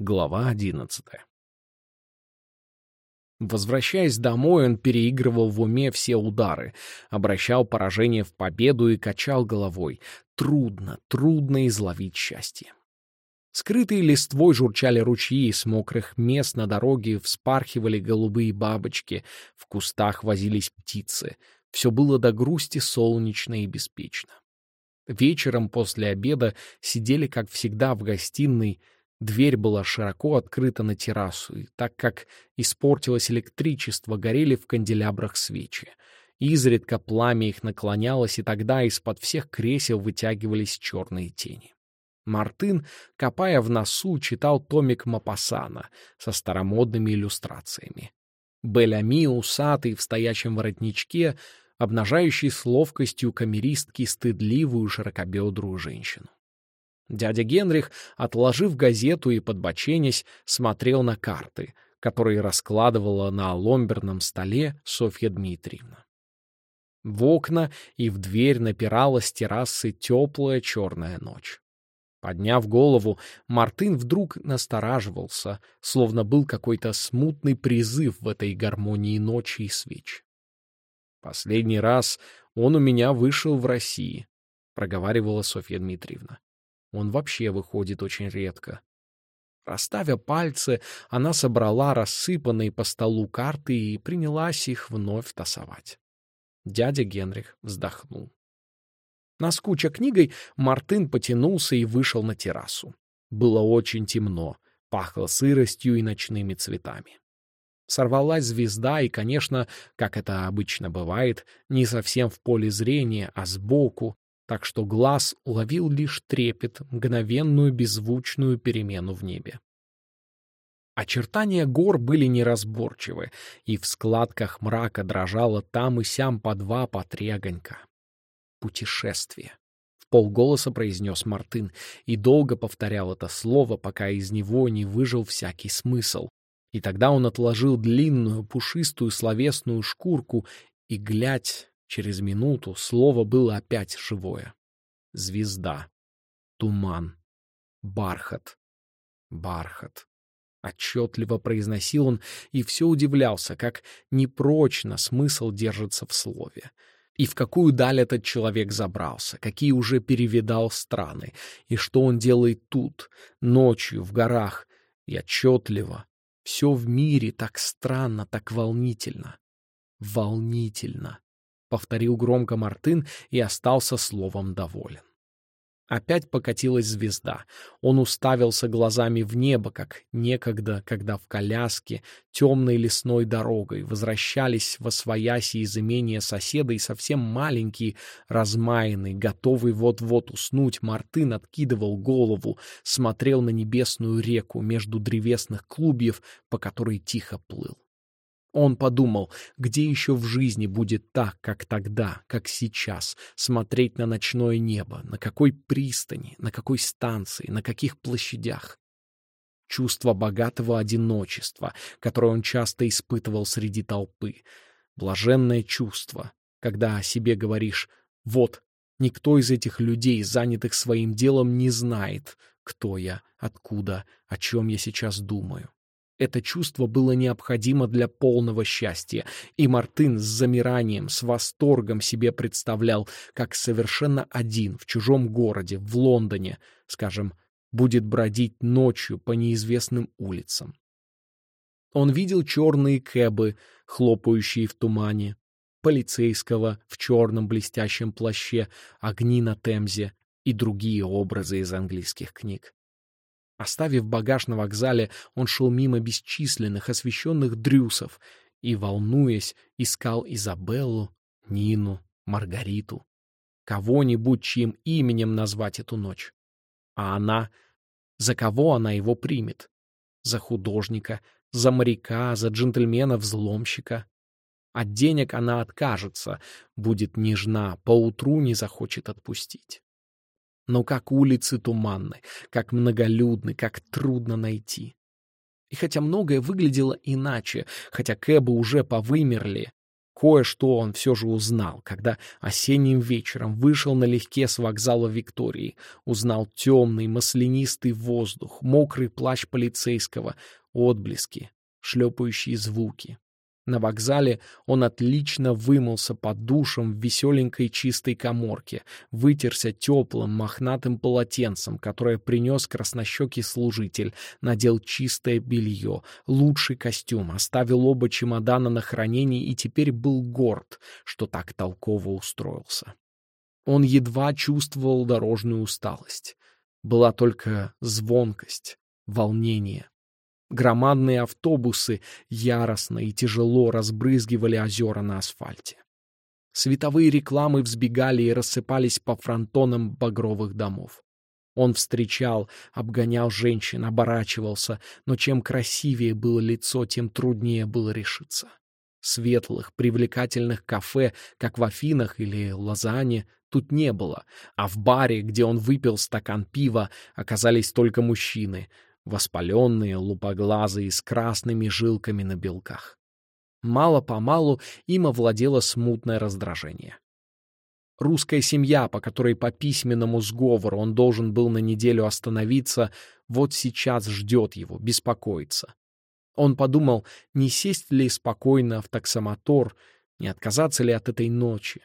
Глава одиннадцатая. Возвращаясь домой, он переигрывал в уме все удары, обращал поражение в победу и качал головой. Трудно, трудно изловить счастье. Скрытые листвой журчали ручьи, с мокрых мест на дороге вспархивали голубые бабочки, в кустах возились птицы. Все было до грусти солнечно и беспечно. Вечером после обеда сидели, как всегда, в гостиной, Дверь была широко открыта на террасу, и так как испортилось электричество, горели в канделябрах свечи. Изредка пламя их наклонялось, и тогда из-под всех кресел вытягивались черные тени. Мартын, копая в носу, читал томик Мапасана со старомодными иллюстрациями. Белями, усатый, в стоячем воротничке, обнажающий с ловкостью камеристки стыдливую широкобедрую женщину. Дядя Генрих, отложив газету и подбоченясь, смотрел на карты, которые раскладывала на ломберном столе Софья Дмитриевна. В окна и в дверь напирала с террасы теплая черная ночь. Подняв голову, Мартын вдруг настораживался, словно был какой-то смутный призыв в этой гармонии ночи и свеч. «Последний раз он у меня вышел в России», — проговаривала Софья Дмитриевна. Он вообще выходит очень редко. Расставя пальцы, она собрала рассыпанные по столу карты и принялась их вновь тасовать. Дядя Генрих вздохнул. Наскуча книгой, Мартын потянулся и вышел на террасу. Было очень темно, пахло сыростью и ночными цветами. Сорвалась звезда, и, конечно, как это обычно бывает, не совсем в поле зрения, а сбоку, так что глаз уловил лишь трепет, мгновенную беззвучную перемену в небе. Очертания гор были неразборчивы, и в складках мрака дрожало там и сям по два, по три огонька. «Путешествие», — в полголоса произнес Мартын, и долго повторял это слово, пока из него не выжил всякий смысл. И тогда он отложил длинную, пушистую словесную шкурку и, глядь, Через минуту слово было опять живое. Звезда. Туман. Бархат. Бархат. Отчетливо произносил он и все удивлялся, как непрочно смысл держится в слове. И в какую даль этот человек забрался, какие уже перевидал страны, и что он делает тут, ночью, в горах, и отчетливо. Все в мире так странно, так волнительно. Волнительно. — повторил громко Мартын и остался словом доволен. Опять покатилась звезда. Он уставился глазами в небо, как некогда, когда в коляске темной лесной дорогой возвращались во свояси из имения соседа и совсем маленький, размаянный, готовый вот-вот уснуть, Мартын откидывал голову, смотрел на небесную реку между древесных клубьев, по которой тихо плыл. Он подумал, где еще в жизни будет так, как тогда, как сейчас, смотреть на ночное небо, на какой пристани, на какой станции, на каких площадях. Чувство богатого одиночества, которое он часто испытывал среди толпы. Блаженное чувство, когда о себе говоришь «Вот, никто из этих людей, занятых своим делом, не знает, кто я, откуда, о чем я сейчас думаю». Это чувство было необходимо для полного счастья, и Мартын с замиранием, с восторгом себе представлял, как совершенно один в чужом городе, в Лондоне, скажем, будет бродить ночью по неизвестным улицам. Он видел черные кэбы, хлопающие в тумане, полицейского в черном блестящем плаще, огни на Темзе и другие образы из английских книг. Оставив багаж на вокзале, он шел мимо бесчисленных освещенных дрюсов и, волнуясь, искал Изабеллу, Нину, Маргариту. Кого-нибудь, чьим именем назвать эту ночь. А она... За кого она его примет? За художника, за моряка, за джентльмена-взломщика. От денег она откажется, будет нежна, поутру не захочет отпустить. Но как улицы туманны, как многолюдны, как трудно найти. И хотя многое выглядело иначе, хотя кэбы уже повымерли, Кое-что он все же узнал, когда осенним вечером вышел налегке с вокзала Виктории, узнал темный маслянистый воздух, мокрый плащ полицейского, отблески, шлепающие звуки. На вокзале он отлично вымылся под душем в веселенькой чистой коморке, вытерся теплым мохнатым полотенцем, которое принес краснощекий служитель, надел чистое белье, лучший костюм, оставил оба чемодана на хранении и теперь был горд, что так толково устроился. Он едва чувствовал дорожную усталость. Была только звонкость, волнение. Громадные автобусы яростно и тяжело разбрызгивали озера на асфальте. Световые рекламы взбегали и рассыпались по фронтонам багровых домов. Он встречал, обгонял женщин, оборачивался, но чем красивее было лицо, тем труднее было решиться. Светлых, привлекательных кафе, как в Афинах или Лозанне, тут не было, а в баре, где он выпил стакан пива, оказались только мужчины — воспаленные, лупоглазые, с красными жилками на белках. Мало-помалу им овладело смутное раздражение. Русская семья, по которой по письменному сговору он должен был на неделю остановиться, вот сейчас ждет его, беспокоится. Он подумал, не сесть ли спокойно в таксомотор, не отказаться ли от этой ночи.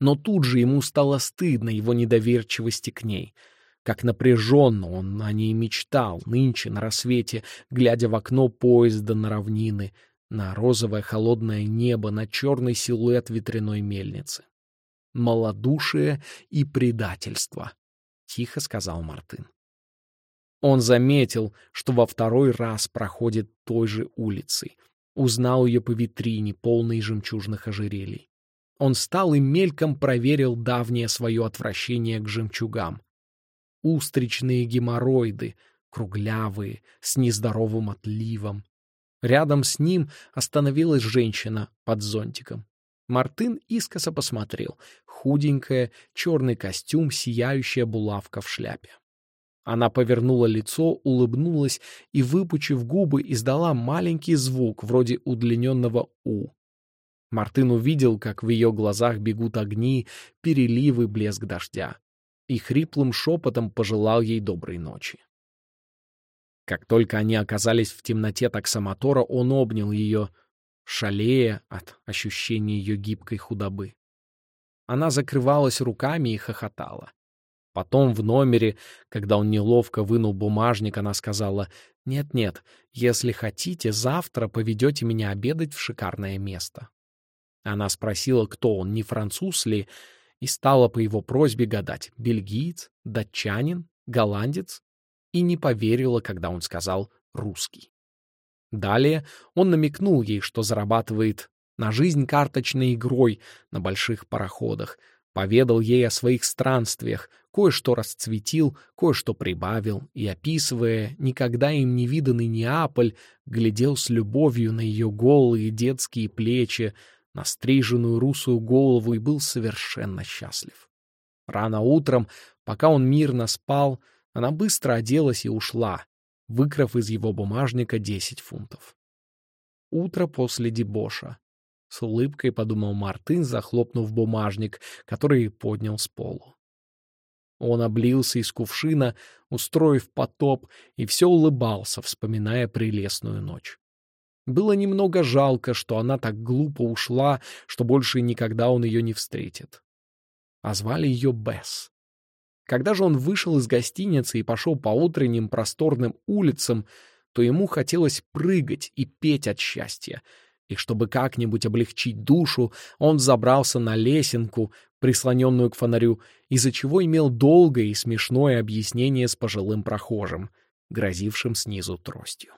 Но тут же ему стало стыдно его недоверчивости к ней — как напряженно он о ней мечтал нынче на рассвете, глядя в окно поезда на равнины, на розовое холодное небо, на черный силуэт ветряной мельницы. «Малодушие и предательство», — тихо сказал Мартын. Он заметил, что во второй раз проходит той же улицей. Узнал ее по витрине, полной жемчужных ожерелий. Он стал и мельком проверил давнее свое отвращение к жемчугам устричные геморроиды, круглявые, с нездоровым отливом. Рядом с ним остановилась женщина под зонтиком. Мартын искоса посмотрел. Худенькая, черный костюм, сияющая булавка в шляпе. Она повернула лицо, улыбнулась и, выпучив губы, издала маленький звук, вроде удлиненного «у». Мартын увидел, как в ее глазах бегут огни, переливы, блеск дождя и хриплым шепотом пожелал ей доброй ночи. Как только они оказались в темноте таксомотора, он обнял ее, шалея от ощущения ее гибкой худобы. Она закрывалась руками и хохотала. Потом в номере, когда он неловко вынул бумажник, она сказала, «Нет-нет, если хотите, завтра поведете меня обедать в шикарное место». Она спросила, кто он, не француз ли, и стала по его просьбе гадать, бельгиец, датчанин, голландец, и не поверила, когда он сказал «русский». Далее он намекнул ей, что зарабатывает на жизнь карточной игрой на больших пароходах, поведал ей о своих странствиях, кое-что расцветил, кое-что прибавил, и, описывая никогда им не виданный Неаполь, глядел с любовью на ее голые детские плечи, на стриженную русую голову и был совершенно счастлив. Рано утром, пока он мирно спал, она быстро оделась и ушла, выкрав из его бумажника десять фунтов. Утро после дебоша. С улыбкой подумал Мартын, захлопнув бумажник, который поднял с полу. Он облился из кувшина, устроив потоп, и все улыбался, вспоминая прелестную ночь. Было немного жалко, что она так глупо ушла, что больше никогда он ее не встретит. А звали ее Бесс. Когда же он вышел из гостиницы и пошел по утренним просторным улицам, то ему хотелось прыгать и петь от счастья. И чтобы как-нибудь облегчить душу, он забрался на лесенку, прислоненную к фонарю, из-за чего имел долгое и смешное объяснение с пожилым прохожим, грозившим снизу тростью.